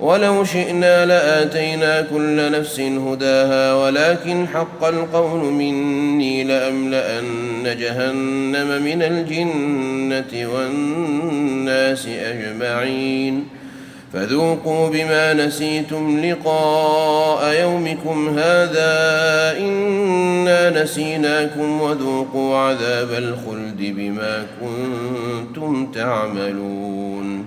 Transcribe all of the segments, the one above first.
ولو شئنا لآتينا كل نفس هداها ولكن حق القول مني لأملأن جهنم من الجنة والناس أجمعين. فذوقوا بما نسيتم لقاء يومكم هذا إنا نسيناكم وذوقوا عذاب الخلد بما كنتم تعملون.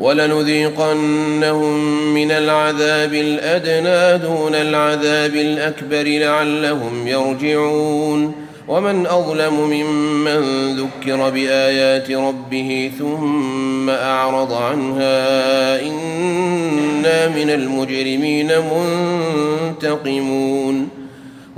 ولنذيقنهم من العذاب الأدنى دون العذاب الأكبر لعلهم يرجعون. ومن أظلم ممن ذكر بآيات ربه ثم أعرض عنها إنا من المجرمين منتقمون.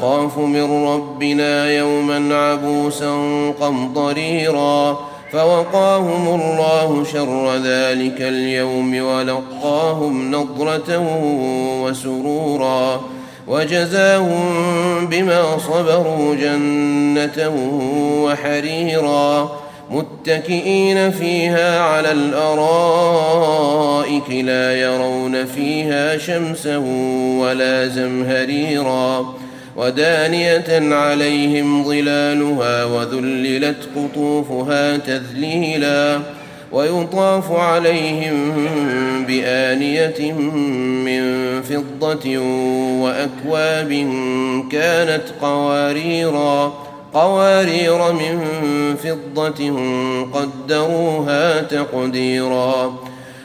نخاف من ربنا يوما عبوسا قمطريرا فوقاهم الله شر ذلك اليوم ولقاهم نضرة وسرورا وجزاهم بما صبروا جنة وحريرا متكئين فيها على الأرائك لا يرون فيها شمسا ولا زمهريرا ودانية عليهم ظلالها وذللت قطوفها تذليلا ويطاف عليهم بآنية من فضة وأكواب كانت قواريرا قوارير من فضة قدروها تقديرا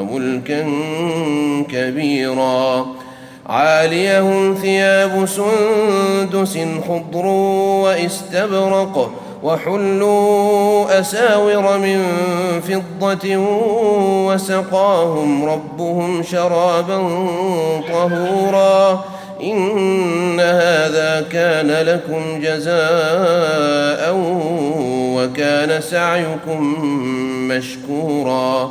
وملكا كبيرا. عاليهم ثياب سندس خضر واستبرق وحلوا أساور من فضة وسقاهم ربهم شرابا طهورا. إن هذا كان لكم جزاء وكان سعيكم مشكورا.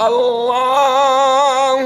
الله